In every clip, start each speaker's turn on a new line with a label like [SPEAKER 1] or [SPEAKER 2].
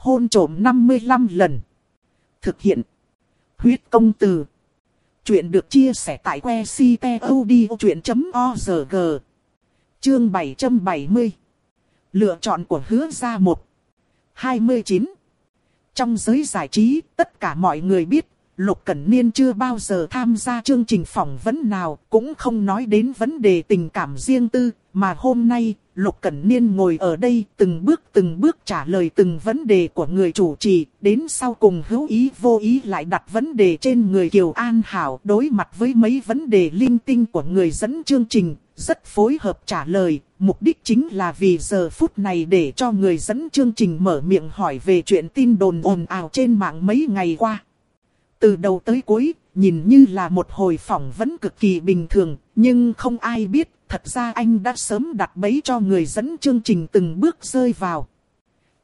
[SPEAKER 1] hôn trộm 55 lần. Thực hiện. Huyết công từ. Chuyện được chia sẻ tại que ctod.org. Chương 770. Lựa chọn của hứa ra một. 29. Trong giới giải trí, tất cả mọi người biết, Lục Cẩn Niên chưa bao giờ tham gia chương trình phỏng vấn nào, cũng không nói đến vấn đề tình cảm riêng tư, mà hôm nay, Lục Cẩn Niên ngồi ở đây từng bước từng bước trả lời từng vấn đề của người chủ trì, đến sau cùng hữu ý vô ý lại đặt vấn đề trên người Kiều An Hảo đối mặt với mấy vấn đề linh tinh của người dẫn chương trình, rất phối hợp trả lời, mục đích chính là vì giờ phút này để cho người dẫn chương trình mở miệng hỏi về chuyện tin đồn ồn ào trên mạng mấy ngày qua. Từ đầu tới cuối, nhìn như là một hồi phỏng vấn cực kỳ bình thường, nhưng không ai biết, thật ra anh đã sớm đặt bẫy cho người dẫn chương trình từng bước rơi vào.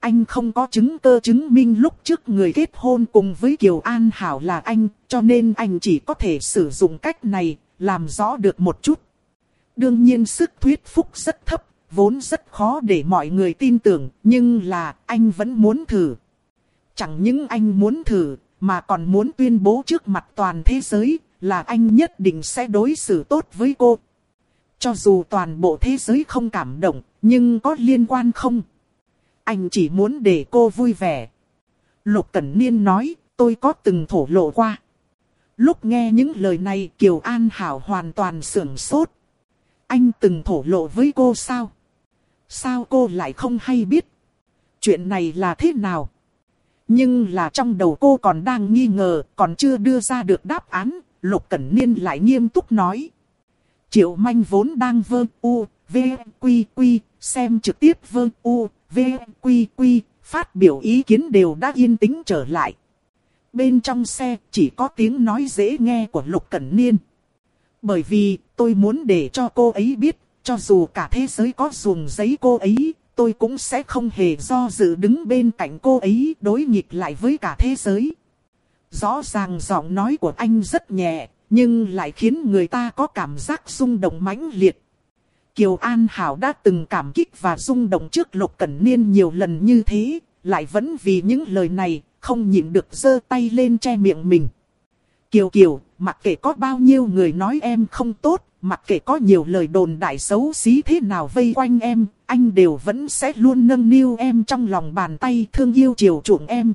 [SPEAKER 1] Anh không có chứng cơ chứng minh lúc trước người kết hôn cùng với Kiều An Hảo là anh, cho nên anh chỉ có thể sử dụng cách này, làm rõ được một chút. Đương nhiên sức thuyết phục rất thấp, vốn rất khó để mọi người tin tưởng, nhưng là anh vẫn muốn thử. Chẳng những anh muốn thử, mà còn muốn tuyên bố trước mặt toàn thế giới là anh nhất định sẽ đối xử tốt với cô. Cho dù toàn bộ thế giới không cảm động, nhưng có liên quan không? Anh chỉ muốn để cô vui vẻ. Lục Cẩn Niên nói, tôi có từng thổ lộ qua. Lúc nghe những lời này Kiều An Hảo hoàn toàn sưởng sốt. Anh từng thổ lộ với cô sao? Sao cô lại không hay biết? Chuyện này là thế nào? Nhưng là trong đầu cô còn đang nghi ngờ, còn chưa đưa ra được đáp án, Lục Cẩn Niên lại nghiêm túc nói. Triệu manh vốn đang vơ u, v, quy quy, xem trực tiếp vơ u, v, quy quy, phát biểu ý kiến đều đã yên tĩnh trở lại. Bên trong xe chỉ có tiếng nói dễ nghe của Lục Cẩn Niên. Bởi vì tôi muốn để cho cô ấy biết, cho dù cả thế giới có dùng giấy cô ấy, tôi cũng sẽ không hề do dự đứng bên cạnh cô ấy đối nghịch lại với cả thế giới. Rõ ràng giọng nói của anh rất nhẹ, nhưng lại khiến người ta có cảm giác rung động mãnh liệt. Kiều An Hảo đã từng cảm kích và rung động trước Lục Cẩn Niên nhiều lần như thế, lại vẫn vì những lời này, không nhịn được giơ tay lên che miệng mình. Kiều Kiều, mặc kệ có bao nhiêu người nói em không tốt, mặc kệ có nhiều lời đồn đại xấu xí thế nào vây quanh em, anh đều vẫn sẽ luôn nâng niu em trong lòng bàn tay thương yêu chiều chuộng em.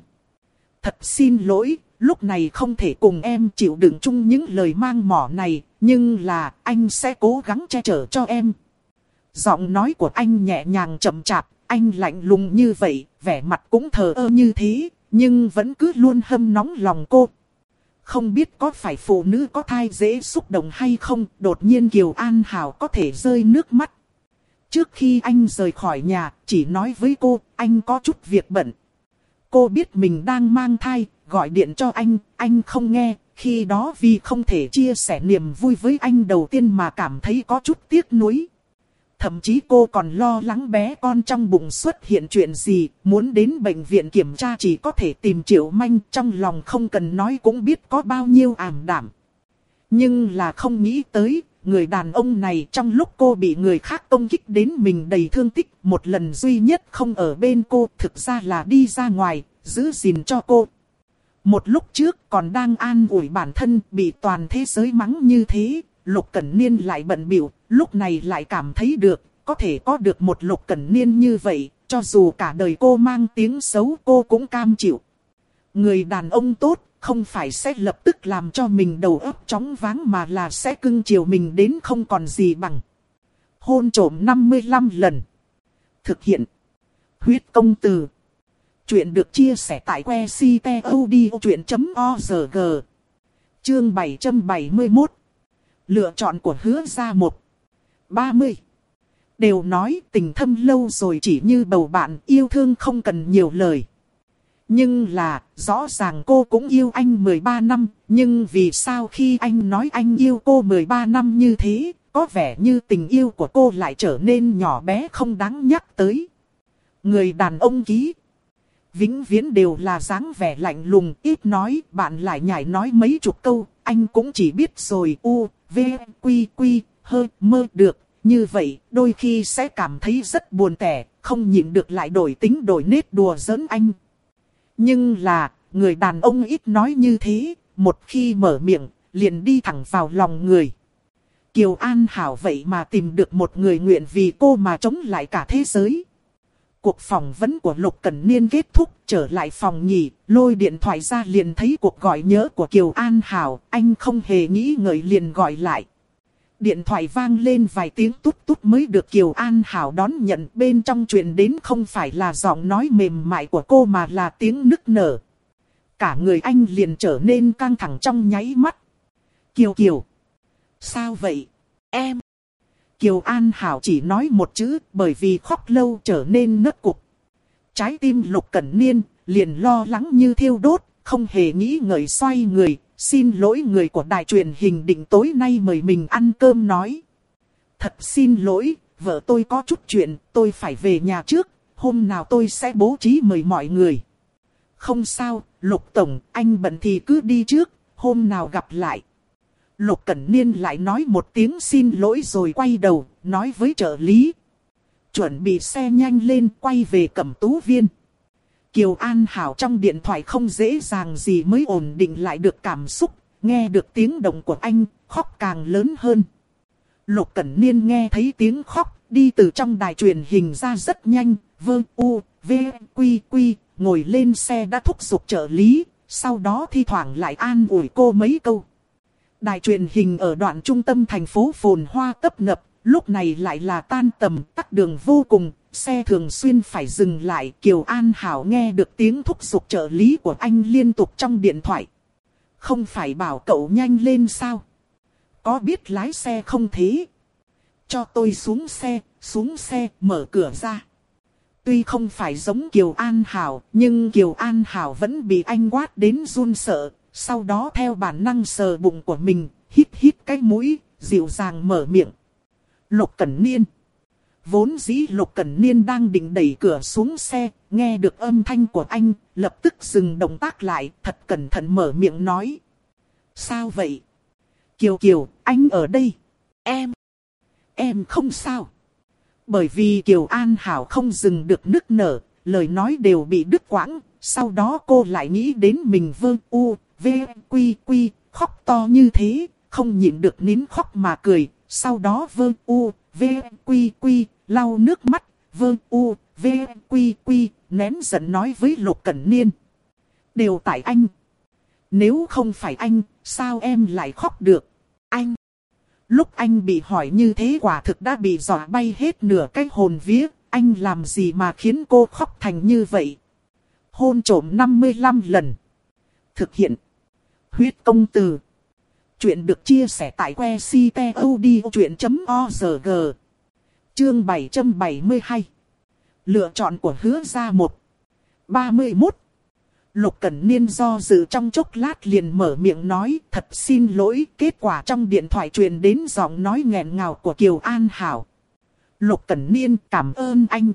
[SPEAKER 1] Thật xin lỗi, lúc này không thể cùng em chịu đựng chung những lời mang mỏ này, nhưng là anh sẽ cố gắng che chở cho em. Giọng nói của anh nhẹ nhàng chậm chạp, anh lạnh lùng như vậy, vẻ mặt cũng thờ ơ như thế, nhưng vẫn cứ luôn hâm nóng lòng cô. Không biết có phải phụ nữ có thai dễ xúc động hay không, đột nhiên Kiều An Hảo có thể rơi nước mắt. Trước khi anh rời khỏi nhà, chỉ nói với cô, anh có chút việc bận. Cô biết mình đang mang thai, gọi điện cho anh, anh không nghe. Khi đó vì không thể chia sẻ niềm vui với anh đầu tiên mà cảm thấy có chút tiếc nuối. Thậm chí cô còn lo lắng bé con trong bụng xuất hiện chuyện gì, muốn đến bệnh viện kiểm tra chỉ có thể tìm triệu manh trong lòng không cần nói cũng biết có bao nhiêu ảm đảm. Nhưng là không nghĩ tới, người đàn ông này trong lúc cô bị người khác công kích đến mình đầy thương tích, một lần duy nhất không ở bên cô, thực ra là đi ra ngoài, giữ gìn cho cô. Một lúc trước còn đang an ủi bản thân bị toàn thế giới mắng như thế, Lục Cẩn Niên lại bận biểu, lúc này lại cảm thấy được, có thể có được một Lục Cẩn Niên như vậy, cho dù cả đời cô mang tiếng xấu cô cũng cam chịu. Người đàn ông tốt, không phải sẽ lập tức làm cho mình đầu óc chóng váng mà là sẽ cưng chiều mình đến không còn gì bằng. Hôn trổm 55 lần. Thực hiện. Huyết công từ. Chuyện được chia sẻ tại que ctod.org. Chương 771 Lựa chọn của hứa ra một. 30. Đều nói tình thâm lâu rồi chỉ như bầu bạn yêu thương không cần nhiều lời. Nhưng là, rõ ràng cô cũng yêu anh 13 năm, nhưng vì sao khi anh nói anh yêu cô 13 năm như thế, có vẻ như tình yêu của cô lại trở nên nhỏ bé không đáng nhắc tới. Người đàn ông ký. Vĩnh viễn đều là dáng vẻ lạnh lùng, ít nói, bạn lại nhảy nói mấy chục câu, anh cũng chỉ biết rồi u, v, quy quy, hơi mơ được. Như vậy, đôi khi sẽ cảm thấy rất buồn tẻ, không nhịn được lại đổi tính đổi nết đùa giỡn anh. Nhưng là, người đàn ông ít nói như thế, một khi mở miệng, liền đi thẳng vào lòng người. Kiều An Hảo vậy mà tìm được một người nguyện vì cô mà chống lại cả thế giới. Cuộc phỏng vấn của Lục Cẩn Niên kết thúc, trở lại phòng nghỉ, lôi điện thoại ra liền thấy cuộc gọi nhớ của Kiều An Hảo, anh không hề nghĩ ngợi liền gọi lại. Điện thoại vang lên vài tiếng tút tút mới được Kiều An Hảo đón nhận bên trong chuyện đến không phải là giọng nói mềm mại của cô mà là tiếng nức nở. Cả người anh liền trở nên căng thẳng trong nháy mắt. Kiều Kiều. Sao vậy? Em. Kiều An Hảo chỉ nói một chữ bởi vì khóc lâu trở nên ngất cục. Trái tim Lục Cẩn Niên liền lo lắng như thiêu đốt, không hề nghĩ ngợi xoay người, xin lỗi người của đài truyền hình định tối nay mời mình ăn cơm nói. Thật xin lỗi, vợ tôi có chút chuyện, tôi phải về nhà trước, hôm nào tôi sẽ bố trí mời mọi người. Không sao, Lục Tổng, anh bận thì cứ đi trước, hôm nào gặp lại. Lục Cẩn Niên lại nói một tiếng xin lỗi rồi quay đầu, nói với trợ lý. Chuẩn bị xe nhanh lên quay về cẩm tú viên. Kiều An Hảo trong điện thoại không dễ dàng gì mới ổn định lại được cảm xúc, nghe được tiếng động của anh, khóc càng lớn hơn. Lục Cẩn Niên nghe thấy tiếng khóc, đi từ trong đài truyền hình ra rất nhanh, vơ u, v, quy quy, ngồi lên xe đã thúc giục trợ lý, sau đó thi thoảng lại an ủi cô mấy câu. Đài truyền hình ở đoạn trung tâm thành phố phồn hoa tấp nập, lúc này lại là tan tầm, tắc đường vô cùng, xe thường xuyên phải dừng lại. Kiều An Hảo nghe được tiếng thúc giục trợ lý của anh liên tục trong điện thoại. Không phải bảo cậu nhanh lên sao? Có biết lái xe không thế? Cho tôi xuống xe, xuống xe, mở cửa ra. Tuy không phải giống Kiều An Hảo, nhưng Kiều An Hảo vẫn bị anh quát đến run sợ, sau đó theo bản năng sờ bụng của mình, hít hít cái mũi, dịu dàng mở miệng. Lục Cẩn Niên. Vốn dĩ Lục Cẩn Niên đang định đẩy cửa xuống xe, nghe được âm thanh của anh, lập tức dừng động tác lại, thật cẩn thận mở miệng nói. Sao vậy? Kiều Kiều, anh ở đây. Em. Em không sao. Bởi vì Kiều An Hảo không dừng được nức nở, lời nói đều bị đứt quãng, sau đó cô lại nghĩ đến mình vương u, v, quy quy, khóc to như thế, không nhịn được nín khóc mà cười, sau đó vơ u, v, quy quy, lau nước mắt, vơ u, v, quy quy, nén giận nói với Lục Cẩn Niên. Đều tại anh. Nếu không phải anh, sao em lại khóc được? Anh. Lúc anh bị hỏi như thế quả thực đã bị dọa bay hết nửa cái hồn vía. Anh làm gì mà khiến cô khóc thành như vậy? Hôn trổm 55 lần. Thực hiện. Huyết công từ. Chuyện được chia sẻ tại que ctod.org. Chương 772. Lựa chọn của hứa ra một. 31. Lục Cẩn Niên do dự trong chốc lát liền mở miệng nói thật xin lỗi. Kết quả trong điện thoại truyền đến giọng nói nghẹn ngào của Kiều An Hảo. Lục Cẩn Niên cảm ơn anh.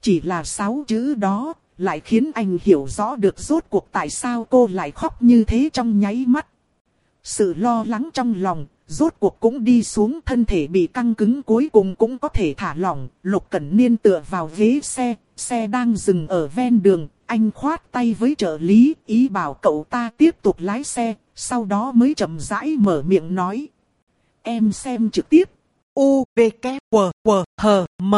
[SPEAKER 1] Chỉ là sáu chữ đó, lại khiến anh hiểu rõ được rốt cuộc tại sao cô lại khóc như thế trong nháy mắt. Sự lo lắng trong lòng, rốt cuộc cũng đi xuống thân thể bị căng cứng cuối cùng cũng có thể thả lỏng. Lục Cẩn Niên tựa vào ghế xe, xe đang dừng ở ven đường. Anh khoát tay với trợ lý, ý bảo cậu ta tiếp tục lái xe, sau đó mới chậm rãi mở miệng nói. Em xem trực tiếp. U, V, K, W, W, H, M.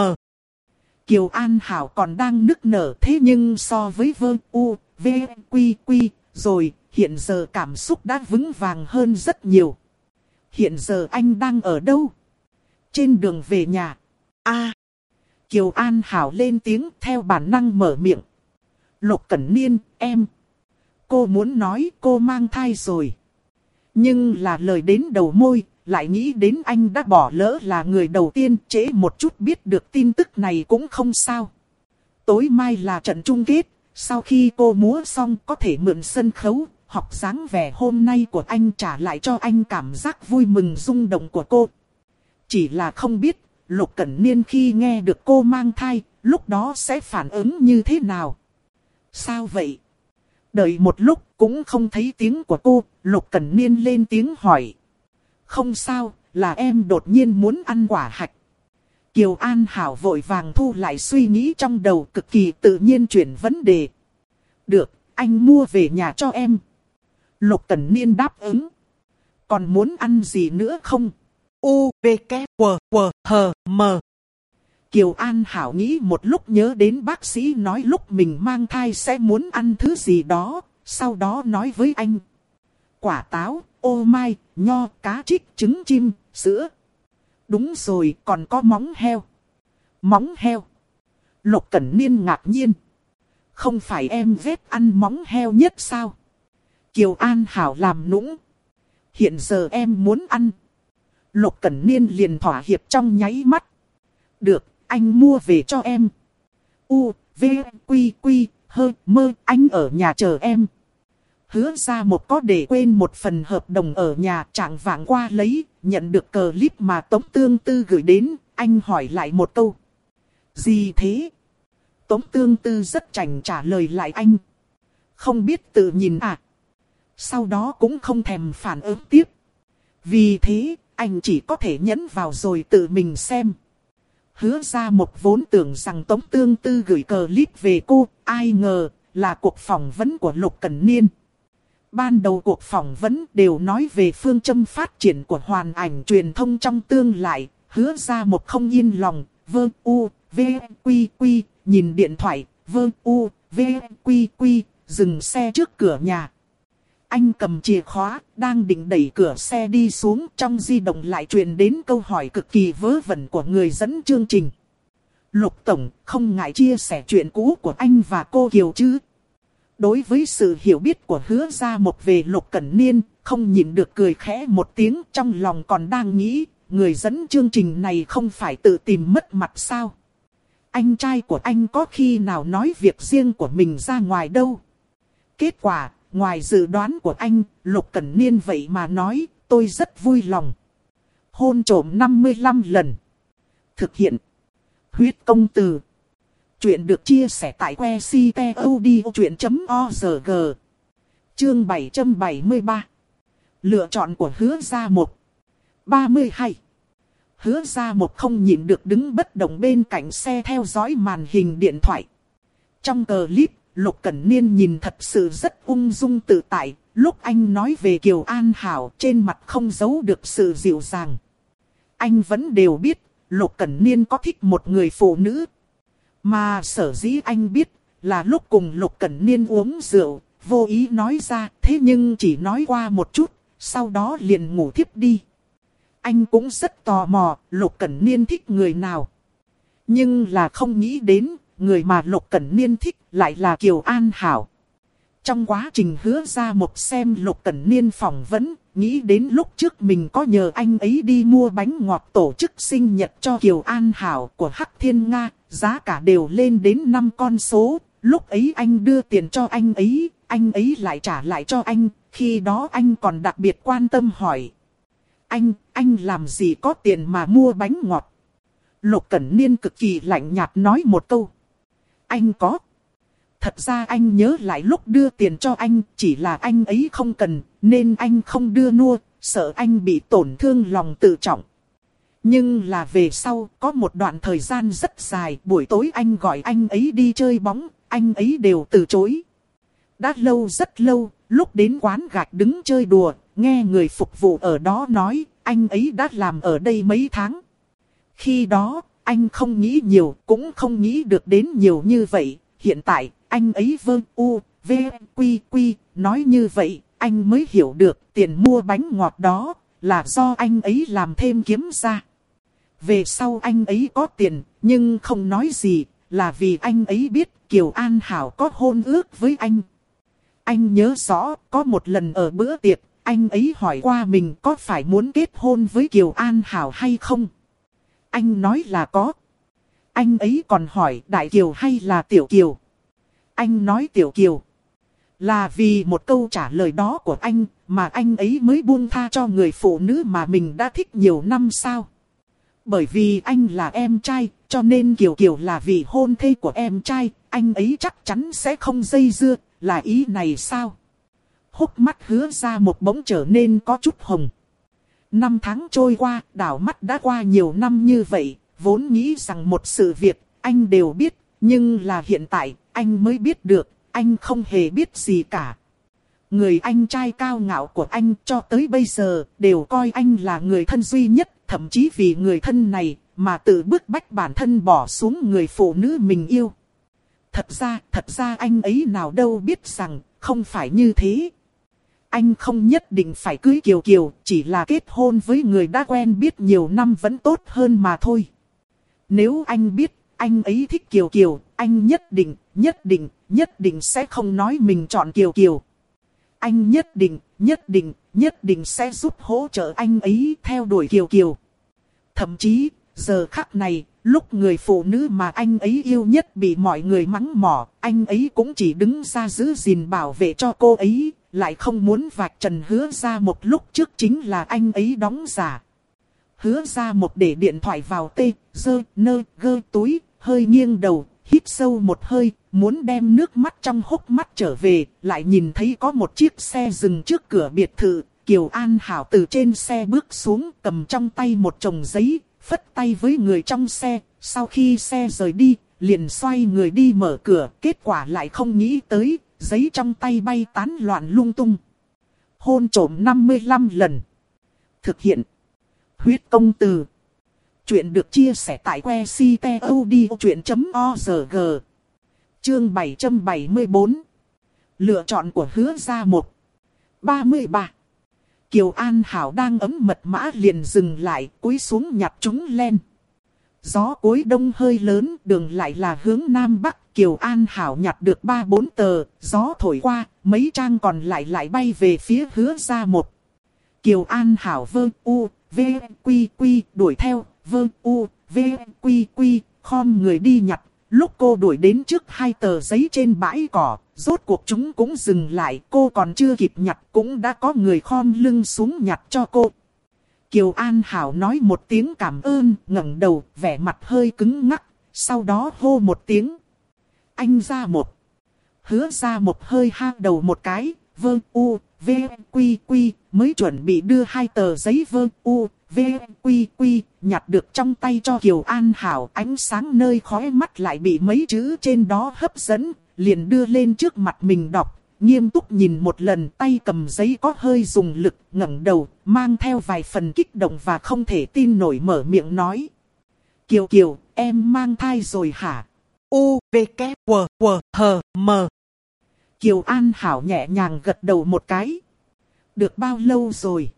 [SPEAKER 1] Kiều An Hảo còn đang nức nở thế nhưng so với vơ U, V, Quy, Quy, rồi hiện giờ cảm xúc đã vững vàng hơn rất nhiều. Hiện giờ anh đang ở đâu? Trên đường về nhà. a Kiều An Hảo lên tiếng theo bản năng mở miệng. Lục Cẩn Niên, em. Cô muốn nói cô mang thai rồi. Nhưng là lời đến đầu môi, lại nghĩ đến anh đã bỏ lỡ là người đầu tiên chế một chút biết được tin tức này cũng không sao. Tối mai là trận chung kết, sau khi cô múa xong có thể mượn sân khấu, học dáng vẻ hôm nay của anh trả lại cho anh cảm giác vui mừng rung động của cô. Chỉ là không biết, Lục Cẩn Niên khi nghe được cô mang thai, lúc đó sẽ phản ứng như thế nào? Sao vậy? Đợi một lúc cũng không thấy tiếng của cô, Lục Cẩn Niên lên tiếng hỏi. Không sao, là em đột nhiên muốn ăn quả hạch. Kiều An Hảo vội vàng thu lại suy nghĩ trong đầu cực kỳ tự nhiên chuyển vấn đề. Được, anh mua về nhà cho em. Lục Tần Niên đáp ứng. Còn muốn ăn gì nữa không? U, V, K, W, W, H, M. Kiều An Hảo nghĩ một lúc nhớ đến bác sĩ nói lúc mình mang thai sẽ muốn ăn thứ gì đó, sau đó nói với anh. Quả táo, ô mai, nho, cá trích, trứng chim, sữa. Đúng rồi, còn có móng heo. Móng heo. Lục Cẩn Niên ngạc nhiên. Không phải em ghét ăn móng heo nhất sao? Kiều An Hảo làm nũng. Hiện giờ em muốn ăn. Lục Cẩn Niên liền thỏa hiệp trong nháy mắt. Được, anh mua về cho em. U, V, Quy, Quy, Hơ, Mơ, anh ở nhà chờ em. Hứa ra một có để quên một phần hợp đồng ở nhà chẳng vạng qua lấy, nhận được cờ clip mà Tống Tương Tư gửi đến, anh hỏi lại một câu. Gì thế? Tống Tương Tư rất chảnh trả lời lại anh. Không biết tự nhìn à? Sau đó cũng không thèm phản ứng tiếp. Vì thế, anh chỉ có thể nhấn vào rồi tự mình xem. Hứa ra một vốn tưởng rằng Tống Tương Tư gửi cờ clip về cô, ai ngờ là cuộc phỏng vấn của Lục Cẩn Niên. Ban đầu cuộc phỏng vấn đều nói về phương châm phát triển của hoàn ảnh truyền thông trong tương lai, hứa ra một không yên lòng, vơ u, v, quy quy, nhìn điện thoại, vơ u, v, quy quy, dừng xe trước cửa nhà. Anh cầm chìa khóa, đang định đẩy cửa xe đi xuống trong di động lại truyền đến câu hỏi cực kỳ vớ vẩn của người dẫn chương trình. Lục Tổng, không ngại chia sẻ chuyện cũ của anh và cô Kiều chứ? Đối với sự hiểu biết của hứa gia một về Lục Cẩn Niên, không nhìn được cười khẽ một tiếng trong lòng còn đang nghĩ, người dẫn chương trình này không phải tự tìm mất mặt sao? Anh trai của anh có khi nào nói việc riêng của mình ra ngoài đâu? Kết quả, ngoài dự đoán của anh, Lục Cẩn Niên vậy mà nói, tôi rất vui lòng. Hôn trổm 55 lần. Thực hiện. Huyết công từ. Chuyện được chia sẻ tại que ctod.org. Chương 773. Lựa chọn của hứa gia một. 32. Hứa gia một không nhịn được đứng bất động bên cạnh xe theo dõi màn hình điện thoại. Trong clip, Lục Cẩn Niên nhìn thật sự rất ung dung tự tại, lúc anh nói về Kiều An Hảo trên mặt không giấu được sự dịu dàng. Anh vẫn đều biết, Lục Cẩn Niên có thích một người phụ nữ. Mà sở dĩ anh biết, là lúc cùng Lục Cẩn Niên uống rượu, vô ý nói ra, thế nhưng chỉ nói qua một chút, sau đó liền ngủ thiếp đi. Anh cũng rất tò mò, Lục Cẩn Niên thích người nào. Nhưng là không nghĩ đến, người mà Lục Cẩn Niên thích lại là Kiều An Hảo. Trong quá trình hứa ra một xem Lục Cẩn Niên phỏng vấn, nghĩ đến lúc trước mình có nhờ anh ấy đi mua bánh ngọt tổ chức sinh nhật cho Kiều An Hảo của Hắc Thiên Nga, giá cả đều lên đến 5 con số. Lúc ấy anh đưa tiền cho anh ấy, anh ấy lại trả lại cho anh, khi đó anh còn đặc biệt quan tâm hỏi. Anh, anh làm gì có tiền mà mua bánh ngọt? Lục Cẩn Niên cực kỳ lạnh nhạt nói một câu. Anh có. Thật ra anh nhớ lại lúc đưa tiền cho anh, chỉ là anh ấy không cần, nên anh không đưa nua, sợ anh bị tổn thương lòng tự trọng. Nhưng là về sau, có một đoạn thời gian rất dài, buổi tối anh gọi anh ấy đi chơi bóng, anh ấy đều từ chối. Đã lâu rất lâu, lúc đến quán gạch đứng chơi đùa, nghe người phục vụ ở đó nói, anh ấy đã làm ở đây mấy tháng. Khi đó, anh không nghĩ nhiều, cũng không nghĩ được đến nhiều như vậy. Hiện tại, anh ấy vơ u, v, quy quy, nói như vậy, anh mới hiểu được tiền mua bánh ngọt đó, là do anh ấy làm thêm kiếm ra. Về sau anh ấy có tiền, nhưng không nói gì, là vì anh ấy biết Kiều An Hảo có hôn ước với anh. Anh nhớ rõ, có một lần ở bữa tiệc, anh ấy hỏi qua mình có phải muốn kết hôn với Kiều An Hảo hay không. Anh nói là có. Anh ấy còn hỏi Đại Kiều hay là Tiểu Kiều. Anh nói Tiểu Kiều. Là vì một câu trả lời đó của anh mà anh ấy mới buông tha cho người phụ nữ mà mình đã thích nhiều năm sao. Bởi vì anh là em trai, cho nên Kiều Kiều là vị hôn thê của em trai, anh ấy chắc chắn sẽ không dây dưa, là ý này sao? Húc mắt hứa ra một bỗng trở nên có chút hồng. Năm tháng trôi qua, đảo mắt đã qua nhiều năm như vậy, vốn nghĩ rằng một sự việc, anh đều biết, nhưng là hiện tại, anh mới biết được, anh không hề biết gì cả. Người anh trai cao ngạo của anh cho tới bây giờ đều coi anh là người thân duy nhất, thậm chí vì người thân này mà tự bức bách bản thân bỏ xuống người phụ nữ mình yêu. Thật ra, thật ra anh ấy nào đâu biết rằng, không phải như thế. Anh không nhất định phải cưới Kiều Kiều, chỉ là kết hôn với người đã quen biết nhiều năm vẫn tốt hơn mà thôi. Nếu anh biết, anh ấy thích Kiều Kiều, anh nhất định, nhất định, nhất định sẽ không nói mình chọn Kiều Kiều. Anh nhất định, nhất định, nhất định sẽ giúp hỗ trợ anh ấy theo đuổi Kiều Kiều. Thậm chí, giờ khắc này, lúc người phụ nữ mà anh ấy yêu nhất bị mọi người mắng mỏ, anh ấy cũng chỉ đứng ra giữ gìn bảo vệ cho cô ấy, lại không muốn vạch trần hứa ra một lúc trước chính là anh ấy đóng giả. Hứa ra một để điện thoại vào tê, dơ, nơ, gơ túi, hơi nghiêng đầu, hít sâu một hơi, muốn đem nước mắt trong hốc mắt trở về, lại nhìn thấy có một chiếc xe dừng trước cửa biệt thự. Kiều An Hảo từ trên xe bước xuống cầm trong tay một chồng giấy, phất tay với người trong xe, sau khi xe rời đi, liền xoay người đi mở cửa, kết quả lại không nghĩ tới, giấy trong tay bay tán loạn lung tung. Hôn trổm 55 lần. Thực hiện. Huyết công từ. Chuyện được chia sẻ tại que ctod.org. Chương 774. Lựa chọn của hứa ra một. 33. Kiều An Hảo đang ấm mật mã liền dừng lại, cúi xuống nhặt chúng lên. Gió cuối đông hơi lớn, đường lại là hướng nam bắc, Kiều An Hảo nhặt được ba bốn tờ, gió thổi qua, mấy trang còn lại lại bay về phía hứa ra một. Kiều An Hảo vơ u, v, quy quy, đuổi theo, vơ u, v, quy quy, khom người đi nhặt. Lúc cô đuổi đến trước hai tờ giấy trên bãi cỏ, rốt cuộc chúng cũng dừng lại, cô còn chưa kịp nhặt cũng đã có người khom lưng xuống nhặt cho cô. Kiều An Hảo nói một tiếng cảm ơn, ngẩng đầu, vẻ mặt hơi cứng ngắc, sau đó hô một tiếng. Anh ra một. Hứa ra một hơi ha đầu một cái, vơ u, v, quy quy, mới chuẩn bị đưa hai tờ giấy vơ u, v, quy quy, nhặt được trong tay cho Kiều An Hảo. Ánh sáng nơi khói mắt lại bị mấy chữ trên đó hấp dẫn, liền đưa lên trước mặt mình đọc, nghiêm túc nhìn một lần tay cầm giấy có hơi dùng lực, ngẩng đầu, mang theo vài phần kích động và không thể tin nổi mở miệng nói. Kiều Kiều, em mang thai rồi hả? U, V, K, W, W, H, M. Kiều An Hảo nhẹ nhàng gật đầu một cái. Được bao lâu rồi?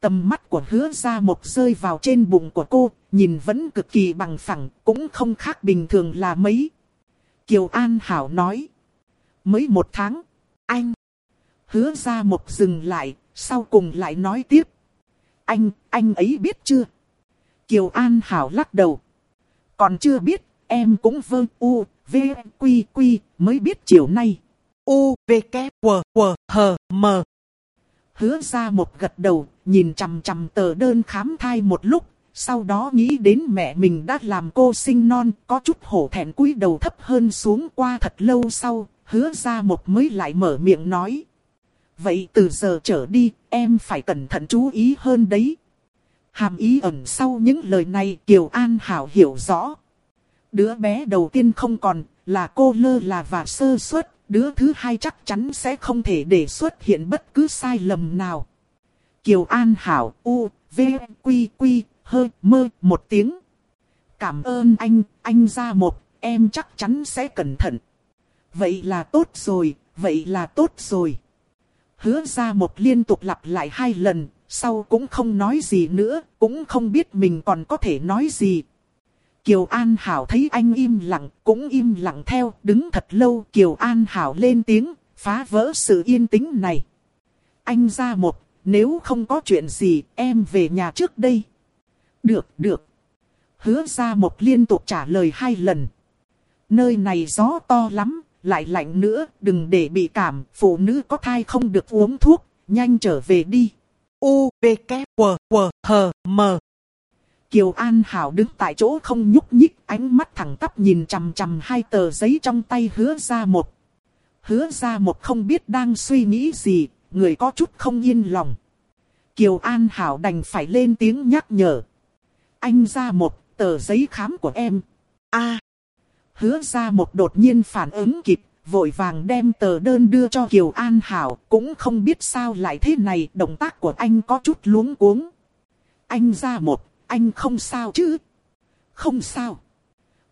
[SPEAKER 1] Tầm mắt của hứa ra một rơi vào trên bụng của cô, nhìn vẫn cực kỳ bằng phẳng, cũng không khác bình thường là mấy. Kiều An Hảo nói. Mới một tháng, anh. Hứa ra một dừng lại, sau cùng lại nói tiếp. Anh, anh ấy biết chưa? Kiều An Hảo lắc đầu. Còn chưa biết, em cũng vơ u, v, quy quy, mới biết chiều nay. U, V, K, W, W, H, M. Hứa ra một gật đầu, nhìn chằm chằm tờ đơn khám thai một lúc, sau đó nghĩ đến mẹ mình đã làm cô sinh non, có chút hổ thẹn cúi đầu thấp hơn xuống qua thật lâu sau, hứa ra một mới lại mở miệng nói. Vậy từ giờ trở đi, em phải cẩn thận chú ý hơn đấy. Hàm ý ẩn sau những lời này Kiều An Hảo hiểu rõ. Đứa bé đầu tiên không còn, là cô lơ là và sơ suất, đứa thứ hai chắc chắn sẽ không thể để xuất hiện bất cứ sai lầm nào. Kiều An Hảo, U, V, Quy, Quy, Hơ, Mơ, một tiếng. Cảm ơn anh, anh ra một, em chắc chắn sẽ cẩn thận. Vậy là tốt rồi, vậy là tốt rồi. Hứa ra một liên tục lặp lại hai lần, sau cũng không nói gì nữa, cũng không biết mình còn có thể nói gì. Kiều An Hảo thấy anh im lặng, cũng im lặng theo, đứng thật lâu. Kiều An Hảo lên tiếng, phá vỡ sự yên tĩnh này. Anh ra một, nếu không có chuyện gì, em về nhà trước đây. Được, được. Hứa ra một liên tục trả lời hai lần. Nơi này gió to lắm, lại lạnh nữa, đừng để bị cảm, phụ nữ có thai không được uống thuốc, nhanh trở về đi. U, V, K, W, W, H, M. Kiều An Hảo đứng tại chỗ không nhúc nhích, ánh mắt thẳng tắp nhìn chằm chằm hai tờ giấy trong tay hứa ra một. Hứa ra một không biết đang suy nghĩ gì, người có chút không yên lòng. Kiều An Hảo đành phải lên tiếng nhắc nhở. Anh ra một tờ giấy khám của em. a Hứa ra một đột nhiên phản ứng kịp, vội vàng đem tờ đơn đưa cho Kiều An Hảo, cũng không biết sao lại thế này, động tác của anh có chút luống cuống. Anh ra một, anh không sao chứ? Không sao.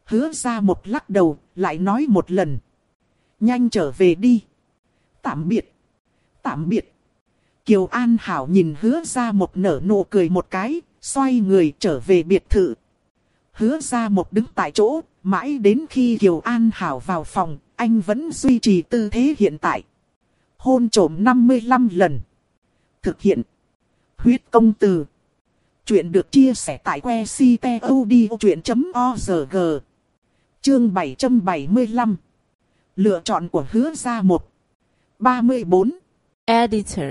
[SPEAKER 1] Hứa ra một lắc đầu, lại nói một lần. Nhanh trở về đi. Tạm biệt. Tạm biệt. Kiều An Hảo nhìn hứa ra một nở nụ cười một cái, xoay người trở về biệt thự. Hứa ra một đứng tại chỗ, mãi đến khi Kiều An Hảo vào phòng, anh vẫn duy trì tư thế hiện tại. Hôn trổm 55 lần. Thực hiện. Huyết công từ. Chuyện được chia sẻ tại que ctod.org. Chương 775. Lựa chọn của hứa ra một. 34.
[SPEAKER 2] Editor.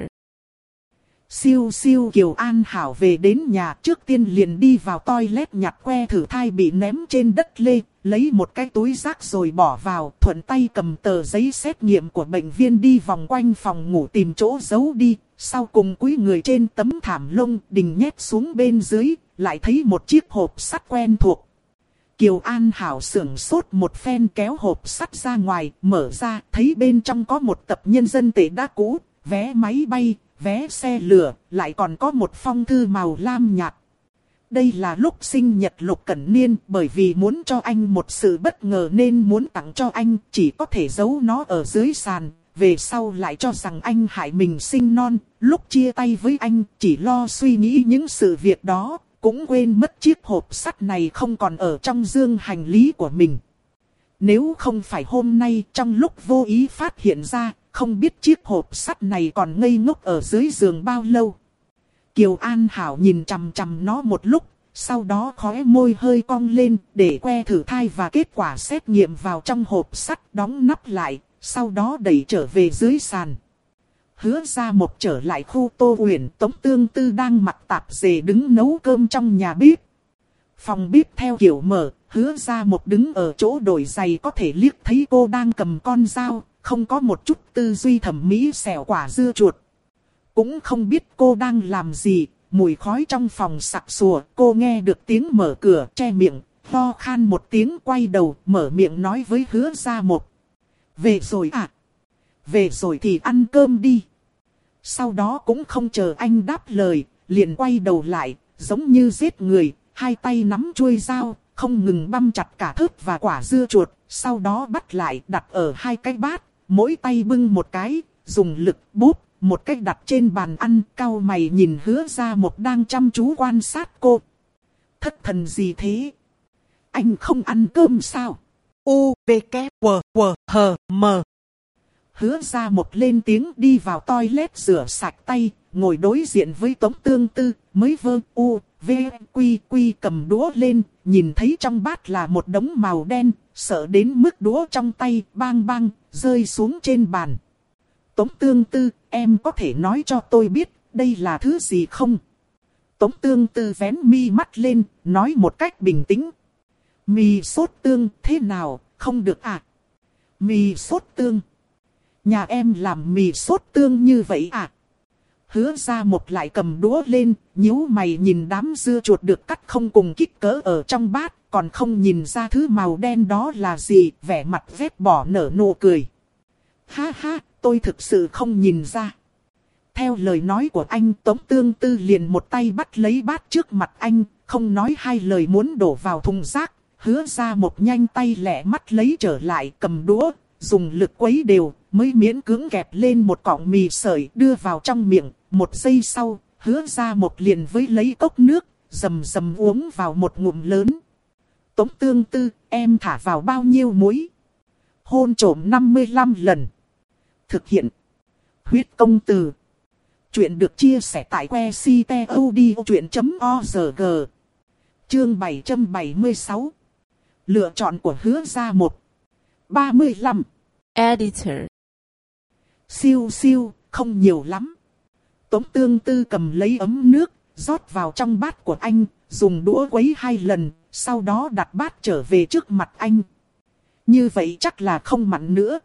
[SPEAKER 1] Siêu siêu Kiều An Hảo về đến nhà trước tiên liền đi vào toilet nhặt que thử thai bị ném trên đất lê, lấy một cái túi rác rồi bỏ vào, thuận tay cầm tờ giấy xét nghiệm của bệnh viên đi vòng quanh phòng ngủ tìm chỗ giấu đi, sau cùng quý người trên tấm thảm lông đình nhét xuống bên dưới, lại thấy một chiếc hộp sắt quen thuộc. Kiều An Hảo sưởng sốt một phen kéo hộp sắt ra ngoài, mở ra, thấy bên trong có một tập nhân dân tệ đã cũ, vé máy bay, vé xe lửa, lại còn có một phong thư màu lam nhạt. Đây là lúc sinh nhật Lục Cẩn Niên bởi vì muốn cho anh một sự bất ngờ nên muốn tặng cho anh chỉ có thể giấu nó ở dưới sàn. Về sau lại cho rằng anh hại mình sinh non, lúc chia tay với anh chỉ lo suy nghĩ những sự việc đó, cũng quên mất chiếc hộp sắt này không còn ở trong dương hành lý của mình. Nếu không phải hôm nay trong lúc vô ý phát hiện ra, không biết chiếc hộp sắt này còn ngây ngốc ở dưới giường bao lâu. Kiều An Hảo nhìn chằm chằm nó một lúc, sau đó khóe môi hơi cong lên để que thử thai và kết quả xét nghiệm vào trong hộp sắt đóng nắp lại, sau đó đẩy trở về dưới sàn. Hứa ra một trở lại khu tô huyền tống tương tư đang mặc tạp dề đứng nấu cơm trong nhà bếp. Phòng bếp theo kiểu mở, hứa ra một đứng ở chỗ đổi giày có thể liếc thấy cô đang cầm con dao, không có một chút tư duy thẩm mỹ xẻo quả dưa chuột. Cũng không biết cô đang làm gì, mùi khói trong phòng sặc sùa, cô nghe được tiếng mở cửa, che miệng, ho khan một tiếng quay đầu, mở miệng nói với hứa ra một. Về rồi à? Về rồi thì ăn cơm đi. Sau đó cũng không chờ anh đáp lời, liền quay đầu lại, giống như giết người, hai tay nắm chuôi dao, không ngừng băm chặt cả thớt và quả dưa chuột, sau đó bắt lại đặt ở hai cái bát, mỗi tay bưng một cái, dùng lực bút, một cách đặt trên bàn ăn, cao mày nhìn hứa ra một đang chăm chú quan sát cô. Thất thần gì thế? Anh không ăn cơm sao?
[SPEAKER 2] U, V, K, W, W, Hờ, mờ.
[SPEAKER 1] Hứa ra một lên tiếng đi vào toilet rửa sạch tay, ngồi đối diện với tống tương tư, mới vơ U, V, Quy, Quy cầm đũa lên, nhìn thấy trong bát là một đống màu đen, sợ đến mức đũa trong tay bang bang, rơi xuống trên bàn. Tống tương tư, em có thể nói cho tôi biết, đây là thứ gì không? Tống tương tư vén mi mắt lên, nói một cách bình tĩnh. Mì sốt tương thế nào, không được à? Mì sốt tương. Nhà em làm mì sốt tương như vậy à? Hứa ra một lại cầm đũa lên, nhíu mày nhìn đám dưa chuột được cắt không cùng kích cỡ ở trong bát, còn không nhìn ra thứ màu đen đó là gì, vẻ mặt vết bỏ nở nụ cười. Ha ha, tôi thực sự không nhìn ra. Theo lời nói của anh Tống Tương Tư liền một tay bắt lấy bát trước mặt anh, không nói hai lời muốn đổ vào thùng rác, hứa ra một nhanh tay lẹ mắt lấy trở lại cầm đũa, dùng lực quấy đều, mới miễn cưỡng kẹp lên một cọng mì sợi đưa vào trong miệng, một giây sau, hứa ra một liền với lấy cốc nước, rầm rầm uống vào một ngụm lớn. Tống tương tư, em thả vào bao nhiêu muối? Hôn trổm 55 lần. Thực hiện. Huyết công từ. Chuyện được chia sẻ tại que ctod.org. Chương 776. Lựa chọn của hứa ra một. 35.
[SPEAKER 2] Editor.
[SPEAKER 1] Siêu siêu, không nhiều lắm. Tống tương tư cầm lấy ấm nước, rót vào trong bát của anh, dùng đũa quấy hai lần, sau đó đặt bát trở về trước mặt anh. Như vậy chắc là không mặn nữa.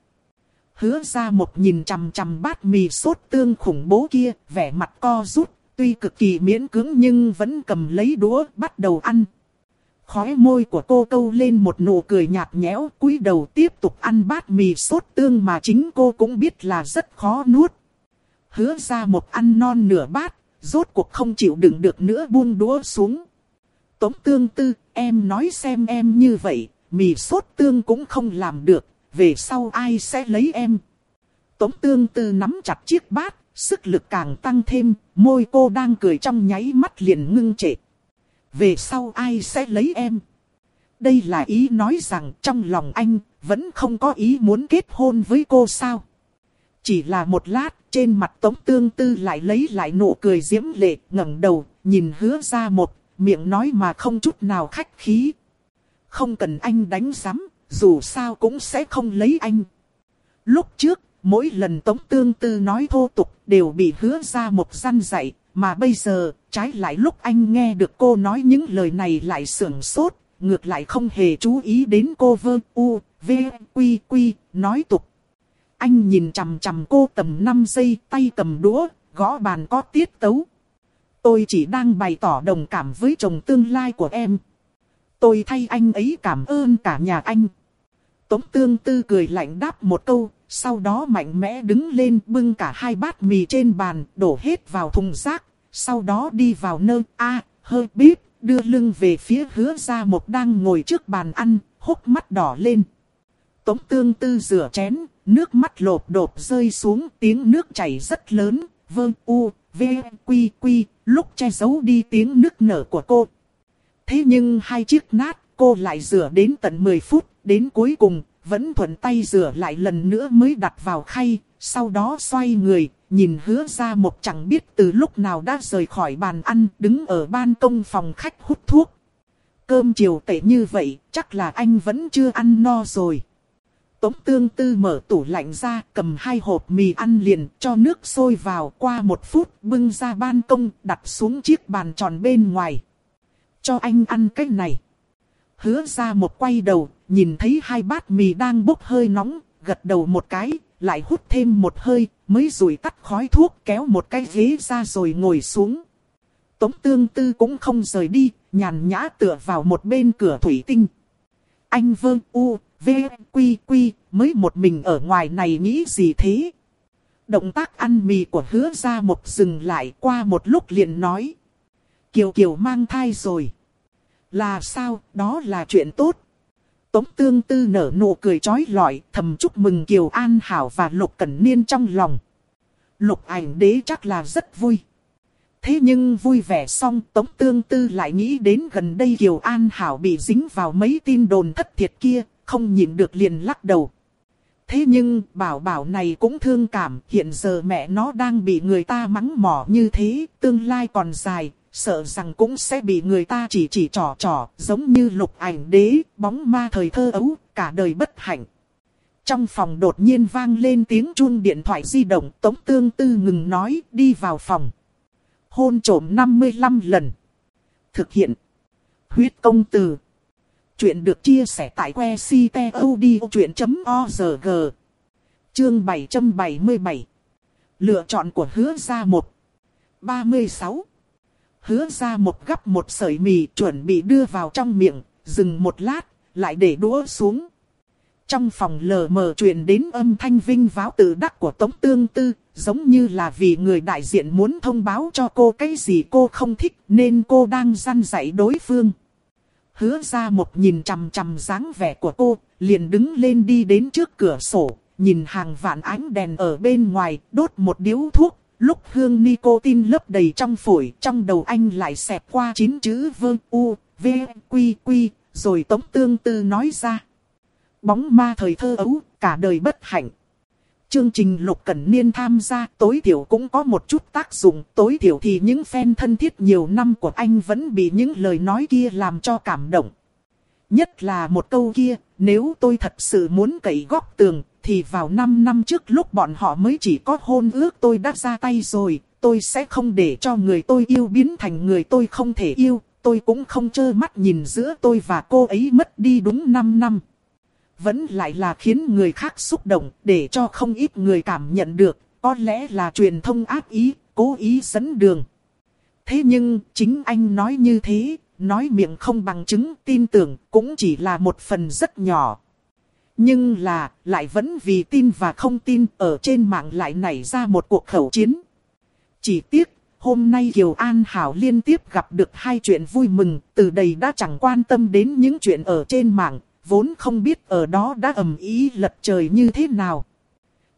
[SPEAKER 1] Hứa ra một nhìn chằm chằm bát mì sốt tương khủng bố kia, vẻ mặt co rút, tuy cực kỳ miễn cưỡng nhưng vẫn cầm lấy đũa bắt đầu ăn. Khóe môi của cô câu lên một nụ cười nhạt nhẽo, cúi đầu tiếp tục ăn bát mì sốt tương mà chính cô cũng biết là rất khó nuốt. Hứa ra một ăn non nửa bát, rốt cuộc không chịu đựng được nữa buông đũa xuống. Tống tương tư, em nói xem em như vậy, mì sốt tương cũng không làm được, về sau ai sẽ lấy em. Tống tương tư nắm chặt chiếc bát, sức lực càng tăng thêm, môi cô đang cười trong nháy mắt liền ngưng trệ. Về sau ai sẽ lấy em? Đây là ý nói rằng trong lòng anh vẫn không có ý muốn kết hôn với cô sao? Chỉ là một lát, trên mặt Tống Tương Tư lại lấy lại nụ cười diễm lệ, ngẩng đầu, nhìn hứa ra một, miệng nói mà không chút nào khách khí. Không cần anh đánh giám, dù sao cũng sẽ không lấy anh. Lúc trước, mỗi lần Tống Tương Tư nói thô tục đều bị hứa ra một răn dạy, mà bây giờ, trái lại lúc anh nghe được cô nói những lời này lại sưởng sốt, ngược lại không hề chú ý đến cô vơ u, v, quy quy, nói tục. Anh nhìn chằm chằm cô tầm 5 giây, tay cầm đũa, gõ bàn có tiết tấu. Tôi chỉ đang bày tỏ đồng cảm với chồng tương lai của em. Tôi thay anh ấy cảm ơn cả nhà anh. Tống tương tư cười lạnh đáp một câu, sau đó mạnh mẽ đứng lên bưng cả hai bát mì trên bàn, đổ hết vào thùng rác, sau đó đi vào nơi A, hơi bíp, đưa lưng về phía hứa ra một đang ngồi trước bàn ăn, hốc mắt đỏ lên. Tống tương tư rửa chén, nước mắt lột đột rơi xuống tiếng nước chảy rất lớn, vơ u, v, quy quy, lúc che giấu đi tiếng nước nở của cô. Thế nhưng hai chiếc nát, cô lại rửa đến tận 10 phút, đến cuối cùng, vẫn thuận tay rửa lại lần nữa mới đặt vào khay, sau đó xoay người, nhìn hứa ra một chẳng biết từ lúc nào đã rời khỏi bàn ăn, đứng ở ban công phòng khách hút thuốc. Cơm chiều tệ như vậy, chắc là anh vẫn chưa ăn no rồi. Tống tương tư mở tủ lạnh ra, cầm hai hộp mì ăn liền, cho nước sôi vào, qua một phút, bưng ra ban công, đặt xuống chiếc bàn tròn bên ngoài. Cho anh ăn cái này. Hứa ra một quay đầu, nhìn thấy hai bát mì đang bốc hơi nóng, gật đầu một cái, lại hút thêm một hơi, mới rủi tắt khói thuốc kéo một cái ghế ra rồi ngồi xuống. Tống tương tư cũng không rời đi, nhàn nhã tựa vào một bên cửa thủy tinh. Anh vương u, v, quy quy, mới một mình ở ngoài này nghĩ gì thế? Động tác ăn mì của hứa ra một dừng lại qua một lúc liền nói. Kiều Kiều mang thai rồi. Là sao, đó là chuyện tốt. Tống tương tư nở nụ cười chói lọi, thầm chúc mừng Kiều An Hảo và Lục Cẩn Niên trong lòng. Lục ảnh đế chắc là rất vui. Thế nhưng vui vẻ xong Tống Tương Tư lại nghĩ đến gần đây Kiều An Hảo bị dính vào mấy tin đồn thất thiệt kia, không nhịn được liền lắc đầu. Thế nhưng bảo bảo này cũng thương cảm, hiện giờ mẹ nó đang bị người ta mắng mỏ như thế, tương lai còn dài, sợ rằng cũng sẽ bị người ta chỉ chỉ trò trò, giống như lục ảnh đế, bóng ma thời thơ ấu, cả đời bất hạnh. Trong phòng đột nhiên vang lên tiếng chuông điện thoại di động, Tống Tương Tư ngừng nói, đi vào phòng. Hôn trổm 55 lần. Thực hiện. Huyết công từ. Chuyện được chia sẻ tại que ctod.org. Chương 777. Lựa chọn của hứa ra một. 36 hứa ra một gắp một sợi mì chuẩn bị đưa vào trong miệng, dừng một lát, lại để đũa xuống. Trong phòng lờ mờ truyền đến âm thanh vinh váo tự đắc của Tống Tương Tư, giống như là vì người đại diện muốn thông báo cho cô cái gì cô không thích nên cô đang răn dạy đối phương. Hứa ra một nhìn chằm chằm dáng vẻ của cô, liền đứng lên đi đến trước cửa sổ, nhìn hàng vạn ánh đèn ở bên ngoài, đốt một điếu thuốc, Lúc hương nicotine lấp đầy trong phổi, trong đầu anh lại xẹp qua chín chữ vương u, v, quy quy, rồi tống tương tư nói ra. Bóng ma thời thơ ấu, cả đời bất hạnh. Chương trình Lục Cẩn Niên tham gia tối thiểu cũng có một chút tác dụng. Tối thiểu thì những fan thân thiết nhiều năm của anh vẫn bị những lời nói kia làm cho cảm động. Nhất là một câu kia, nếu tôi thật sự muốn cậy góc tường, thì vào 5 năm trước lúc bọn họ mới chỉ có hôn ước tôi đã ra tay rồi, tôi sẽ không để cho người tôi yêu biến thành người tôi không thể yêu, tôi cũng không trơ mắt nhìn giữa tôi và cô ấy mất đi đúng 5 năm. Vẫn lại là khiến người khác xúc động, để cho không ít người cảm nhận được, có lẽ là truyền thông ác ý, cố ý dẫn đường. Thế nhưng, chính anh nói như thế, nói miệng không bằng chứng tin tưởng cũng chỉ là một phần rất nhỏ. Nhưng là, lại vẫn vì tin và không tin ở trên mạng lại nảy ra một cuộc khẩu chiến. Chỉ tiếc, hôm nay Kiều An Hảo liên tiếp gặp được hai chuyện vui mừng, từ đây đã chẳng quan tâm đến những chuyện ở trên mạng, vốn không biết ở đó đã ầm ý lật trời như thế nào.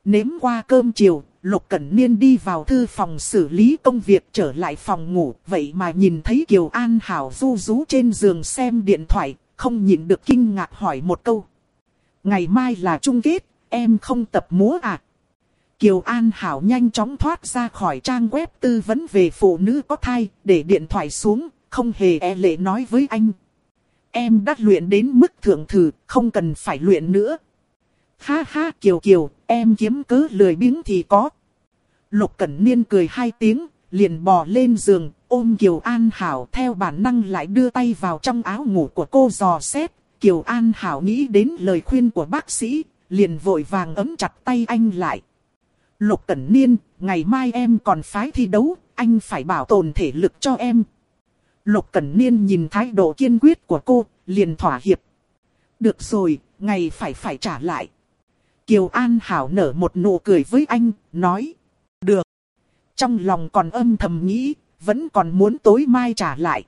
[SPEAKER 1] Nếm qua cơm chiều, Lục Cẩn Niên đi vào thư phòng xử lý công việc trở lại phòng ngủ, vậy mà nhìn thấy Kiều An Hảo du rú trên giường xem điện thoại, không nhịn được kinh ngạc hỏi một câu. Ngày mai là chung kết, em không tập múa à? Kiều An Hảo nhanh chóng thoát ra khỏi trang web tư vấn về phụ nữ có thai, để điện thoại xuống, không hề e lệ nói với anh. Em đã luyện đến mức thượng thử, không cần phải luyện nữa. Ha ha Kiều Kiều, em kiếm cớ lười biếng thì có. Lục Cẩn Niên cười hai tiếng, liền bò lên giường, ôm Kiều An Hảo theo bản năng lại đưa tay vào trong áo ngủ của cô dò xét. Kiều An Hảo nghĩ đến lời khuyên của bác sĩ, liền vội vàng ấm chặt tay anh lại. Lục Cẩn Niên, ngày mai em còn phái thi đấu, anh phải bảo tồn thể lực cho em. Lục Cẩn Niên nhìn thái độ kiên quyết của cô, liền thỏa hiệp. Được rồi, ngày phải phải trả lại. Kiều An Hảo nở một nụ cười với anh, nói. Được. Trong lòng còn âm thầm nghĩ, vẫn còn muốn tối mai trả lại.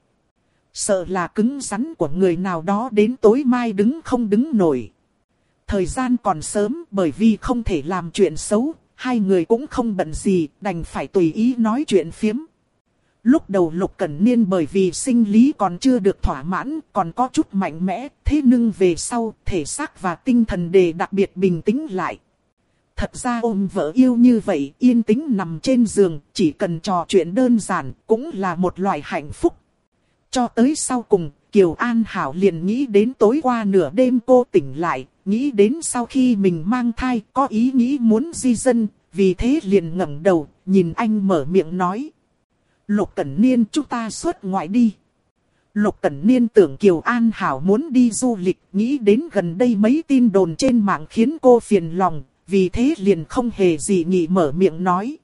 [SPEAKER 1] Sợ là cứng rắn của người nào đó đến tối mai đứng không đứng nổi. Thời gian còn sớm bởi vì không thể làm chuyện xấu, hai người cũng không bận gì, đành phải tùy ý nói chuyện phiếm. Lúc đầu Lục Cẩn Niên bởi vì sinh lý còn chưa được thỏa mãn, còn có chút mạnh mẽ, thế nhưng về sau, thể xác và tinh thần đề đặc biệt bình tĩnh lại. Thật ra ôm vợ yêu như vậy, yên tĩnh nằm trên giường, chỉ cần trò chuyện đơn giản, cũng là một loại hạnh phúc. Cho tới sau cùng, Kiều An Hảo liền nghĩ đến tối qua nửa đêm cô tỉnh lại, nghĩ đến sau khi mình mang thai có ý nghĩ muốn di dân, vì thế liền ngẩng đầu, nhìn anh mở miệng nói. Lục Cẩn Niên chúng ta xuất ngoại đi. Lục Cẩn Niên tưởng Kiều An Hảo muốn đi du lịch, nghĩ đến gần đây mấy tin đồn trên mạng khiến cô phiền lòng, vì thế liền không hề gì nghĩ mở miệng nói.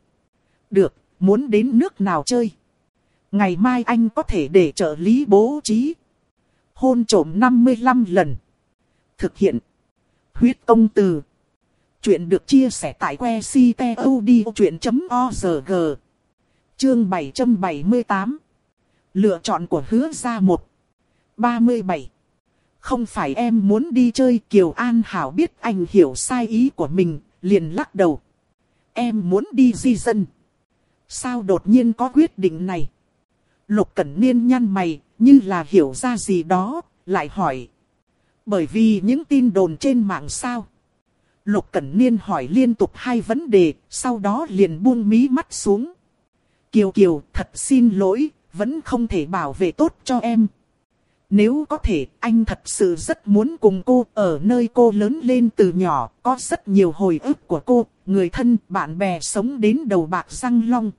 [SPEAKER 1] Được, muốn đến nước nào chơi? Ngày mai anh có thể để trợ lý bố trí. Hôn trổm 55 lần. Thực hiện. Huyết công từ. Chuyện được chia sẻ tại que ctod.org. Chương 778. Lựa chọn của hứa ra một. 37. Không phải em muốn đi chơi Kiều An Hảo biết anh hiểu sai ý của mình, liền lắc đầu. Em muốn đi di dân. Sao đột nhiên có quyết định này? Lục Cẩn Niên nhăn mày, như là hiểu ra gì đó, lại hỏi. Bởi vì những tin đồn trên mạng sao? Lục Cẩn Niên hỏi liên tục hai vấn đề, sau đó liền buông mí mắt xuống. Kiều Kiều, thật xin lỗi, vẫn không thể bảo vệ tốt cho em. Nếu có thể, anh thật sự rất muốn cùng cô ở nơi cô lớn lên từ nhỏ, có rất nhiều hồi ức của cô, người thân, bạn bè sống đến đầu bạc răng long.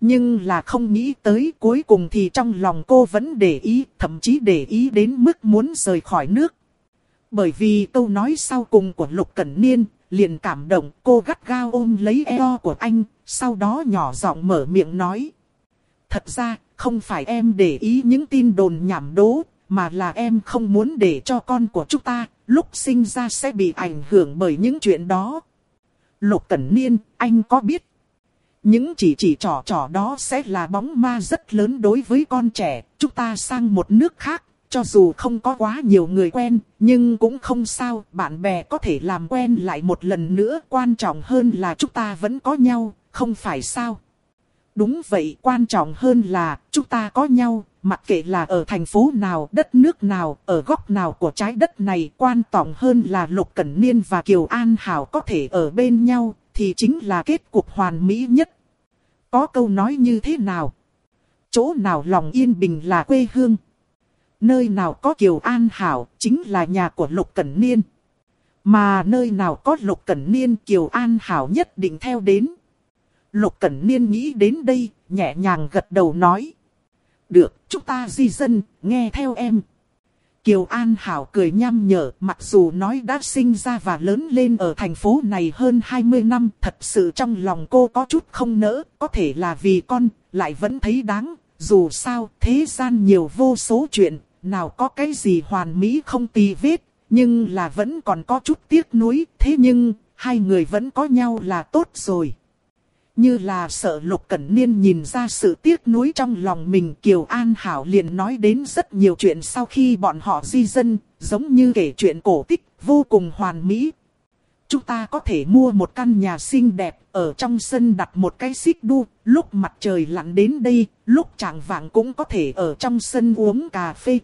[SPEAKER 1] Nhưng là không nghĩ tới cuối cùng thì trong lòng cô vẫn để ý, thậm chí để ý đến mức muốn rời khỏi nước. Bởi vì câu nói sau cùng của Lục Cẩn Niên, liền cảm động cô gắt gao ôm lấy eo của anh, sau đó nhỏ giọng mở miệng nói. Thật ra, không phải em để ý những tin đồn nhảm đố, mà là em không muốn để cho con của chúng ta, lúc sinh ra sẽ bị ảnh hưởng bởi những chuyện đó. Lục Cẩn Niên, anh có biết những chỉ chỉ trò trò đó sẽ là bóng ma rất lớn đối với con trẻ. Chúng ta sang một nước khác, cho dù không có quá nhiều người quen, nhưng cũng không sao. Bạn bè có thể làm quen lại một lần nữa. Quan trọng hơn là chúng ta vẫn có nhau, không phải sao? Đúng vậy, quan trọng hơn là chúng ta có nhau, mặc kệ là ở thành phố nào, đất nước nào, ở góc nào của trái đất này. Quan trọng hơn là Lục Cẩn Niên và Kiều An Hảo có thể ở bên nhau, thì chính là kết cục hoàn mỹ nhất. Có câu nói như thế nào? Chỗ nào lòng yên bình là quê hương. Nơi nào có Kiều An Hảo chính là nhà của Lục Cẩn Niên. Mà nơi nào có Lục Cẩn Niên Kiều An Hảo nhất định theo đến. Lục Cẩn Niên nghĩ đến đây, nhẹ nhàng gật đầu nói. Được, chúng ta di dân, nghe theo em. Kiều An Hảo cười nhăm nhở, mặc dù nói đã sinh ra và lớn lên ở thành phố này hơn 20 năm, thật sự trong lòng cô có chút không nỡ, có thể là vì con, lại vẫn thấy đáng, Dù sao, thế gian nhiều vô số chuyện, nào có cái gì hoàn mỹ không tì vết, nhưng là vẫn còn có chút tiếc nuối, thế nhưng, hai người vẫn có nhau là tốt rồi. Như là sợ Lục Cẩn Niên nhìn ra sự tiếc nuối trong lòng mình Kiều An Hảo liền nói đến rất nhiều chuyện sau khi bọn họ di dân, giống như kể chuyện cổ tích, vô cùng hoàn mỹ. Chúng ta có thể mua một căn nhà xinh đẹp, ở trong sân đặt một cái xích đu, lúc mặt trời lặn đến đây, lúc chẳng vạng cũng có thể ở trong sân uống cà phê.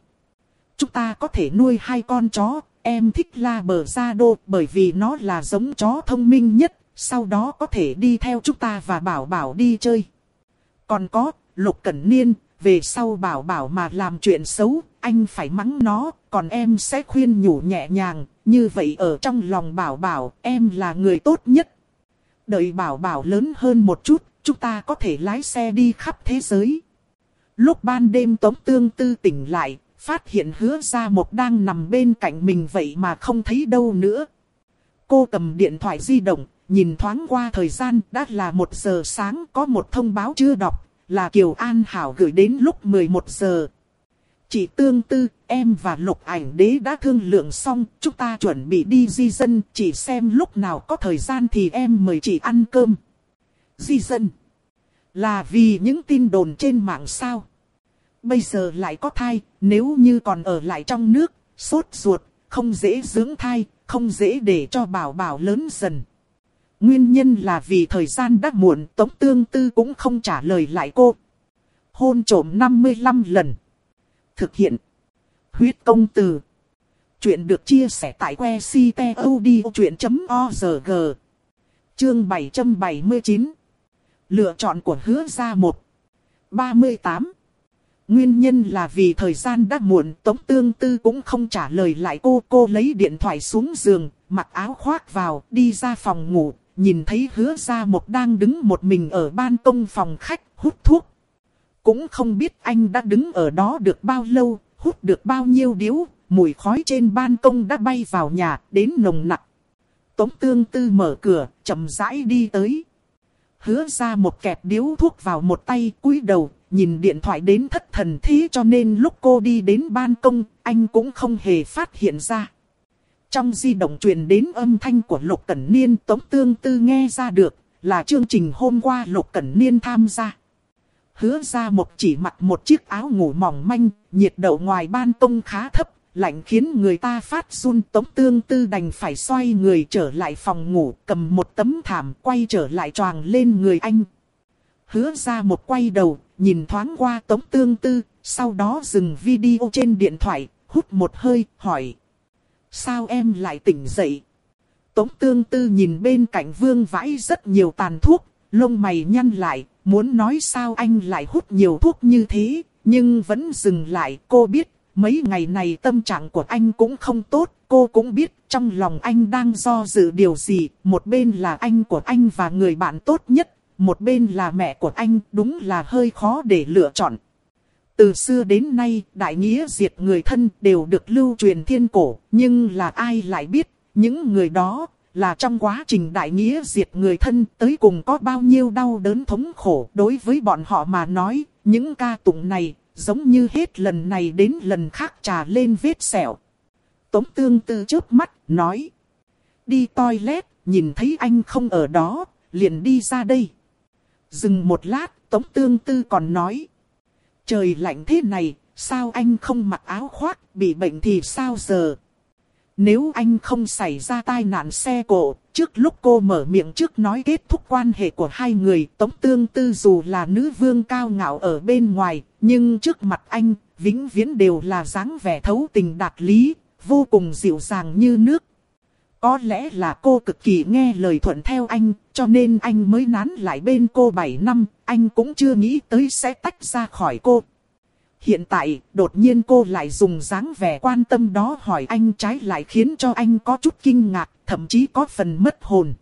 [SPEAKER 1] Chúng ta có thể nuôi hai con chó, em thích la bờ ra đô bởi vì nó là giống chó thông minh nhất, sau đó có thể đi theo chúng ta và bảo bảo đi chơi. Còn có, Lục Cẩn Niên, về sau bảo bảo mà làm chuyện xấu, anh phải mắng nó, còn em sẽ khuyên nhủ nhẹ nhàng, như vậy ở trong lòng bảo bảo, em là người tốt nhất. Đợi bảo bảo lớn hơn một chút, chúng ta có thể lái xe đi khắp thế giới. Lúc ban đêm Tống Tương Tư tỉnh lại, phát hiện hứa ra một đang nằm bên cạnh mình vậy mà không thấy đâu nữa. Cô cầm điện thoại di động, nhìn thoáng qua thời gian đã là một giờ sáng có một thông báo chưa đọc, là Kiều An Hảo gửi đến lúc 11 giờ. Chị tương tư, em và lục ảnh đế đã thương lượng xong, chúng ta chuẩn bị đi di dân, chỉ xem lúc nào có thời gian thì em mời chị ăn cơm. Di dân? Là vì những tin đồn trên mạng sao? Bây giờ lại có thai, nếu như còn ở lại trong nước, sốt ruột, không dễ dưỡng thai, không dễ để cho bảo bảo lớn dần. Nguyên nhân là vì thời gian đã muộn Tống Tương Tư cũng không trả lời lại cô. Hôn trổm 55 lần. Thực hiện. Huyết công từ. Chuyện được chia sẻ tại que ctod.org. Chương 779. Lựa chọn của hứa ra một. 38. Nguyên nhân là vì thời gian đã muộn Tống Tương Tư cũng không trả lời lại cô. Cô lấy điện thoại xuống giường, mặc áo khoác vào, đi ra phòng ngủ, nhìn thấy hứa ra một đang đứng một mình ở ban công phòng khách hút thuốc. Cũng không biết anh đã đứng ở đó được bao lâu, hút được bao nhiêu điếu, mùi khói trên ban công đã bay vào nhà, đến nồng nặc. Tống tương tư mở cửa, chậm rãi đi tới. Hứa ra một kẹp điếu thuốc vào một tay, cúi đầu, nhìn điện thoại đến thất thần thế cho nên lúc cô đi đến ban công, anh cũng không hề phát hiện ra. Trong di động truyền đến âm thanh của Lục Cẩn Niên Tống Tương Tư nghe ra được, là chương trình hôm qua Lục Cẩn Niên tham gia. Hứa ra một chỉ mặc một chiếc áo ngủ mỏng manh, nhiệt độ ngoài ban công khá thấp, lạnh khiến người ta phát run. Tống Tương Tư đành phải xoay người trở lại phòng ngủ, cầm một tấm thảm quay trở lại choàng lên người anh. Hứa ra một quay đầu, nhìn thoáng qua Tống Tương Tư, sau đó dừng video trên điện thoại, hút một hơi, hỏi. Sao em lại tỉnh dậy? Tống tương tư nhìn bên cạnh vương vãi rất nhiều tàn thuốc, lông mày nhăn lại, muốn nói sao anh lại hút nhiều thuốc như thế, nhưng vẫn dừng lại. Cô biết, mấy ngày này tâm trạng của anh cũng không tốt, cô cũng biết trong lòng anh đang do dự điều gì. Một bên là anh của anh và người bạn tốt nhất, một bên là mẹ của anh, đúng là hơi khó để lựa chọn. Từ xưa đến nay, đại nghĩa diệt người thân đều được lưu truyền thiên cổ, nhưng là ai lại biết, những người đó, là trong quá trình đại nghĩa diệt người thân tới cùng có bao nhiêu đau đớn thống khổ. Đối với bọn họ mà nói, những ca tụng này, giống như hết lần này đến lần khác trà lên vết sẹo. Tống tương tư trước mắt, nói. Đi toilet, nhìn thấy anh không ở đó, liền đi ra đây. Dừng một lát, Tống tương tư còn nói. Trời lạnh thế này, sao anh không mặc áo khoác, bị bệnh thì sao giờ? Nếu anh không xảy ra tai nạn xe cộ, trước lúc cô mở miệng trước nói kết thúc quan hệ của hai người, Tống Tương Tư dù là nữ vương cao ngạo ở bên ngoài, nhưng trước mặt anh, vĩnh viễn đều là dáng vẻ thấu tình đạt lý, vô cùng dịu dàng như nước. Có lẽ là cô cực kỳ nghe lời thuận theo anh, cho nên anh mới nán lại bên cô 7 năm, anh cũng chưa nghĩ tới sẽ tách ra khỏi cô. Hiện tại, đột nhiên cô lại dùng dáng vẻ quan tâm đó hỏi anh trái lại khiến cho anh có chút kinh ngạc, thậm chí có phần mất hồn.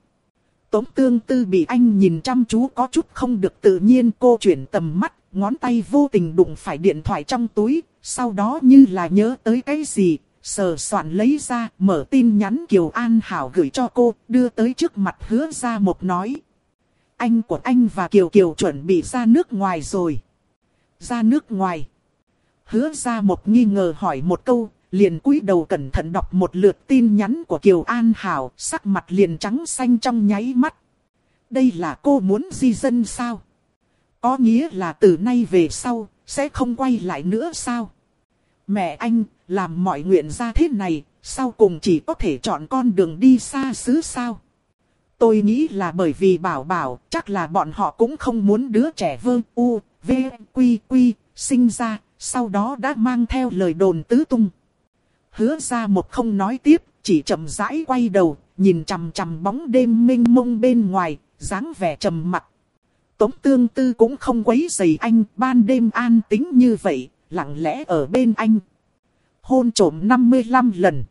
[SPEAKER 1] Tống tương tư bị anh nhìn chăm chú có chút không được tự nhiên cô chuyển tầm mắt, ngón tay vô tình đụng phải điện thoại trong túi, sau đó như là nhớ tới cái gì, sờ soạn lấy ra, mở tin nhắn Kiều An Hảo gửi cho cô, đưa tới trước mặt hứa ra một nói. Anh của anh và Kiều Kiều chuẩn bị ra nước ngoài rồi. ra nước ngoài. Hứa ra một nghi ngờ hỏi một câu, liền cúi đầu cẩn thận đọc một lượt tin nhắn của Kiều An Hảo, sắc mặt liền trắng xanh trong nháy mắt. Đây là cô muốn di dân sao? Có nghĩa là từ nay về sau, sẽ không quay lại nữa sao? Mẹ anh, làm mọi nguyện ra thế này, sau cùng chỉ có thể chọn con đường đi xa xứ sao? Tôi nghĩ là bởi vì bảo bảo, chắc là bọn họ cũng không muốn đứa trẻ vơ u, v, quy, quy, sinh ra, sau đó đã mang theo lời đồn tứ tung. Hứa ra một không nói tiếp, chỉ chậm rãi quay đầu, nhìn chằm chằm bóng đêm mênh mông bên ngoài, dáng vẻ trầm mặt. Tống tương tư cũng không quấy rầy anh, ban đêm an tính như vậy, lặng lẽ ở bên anh. Hôn trộm 55 lần.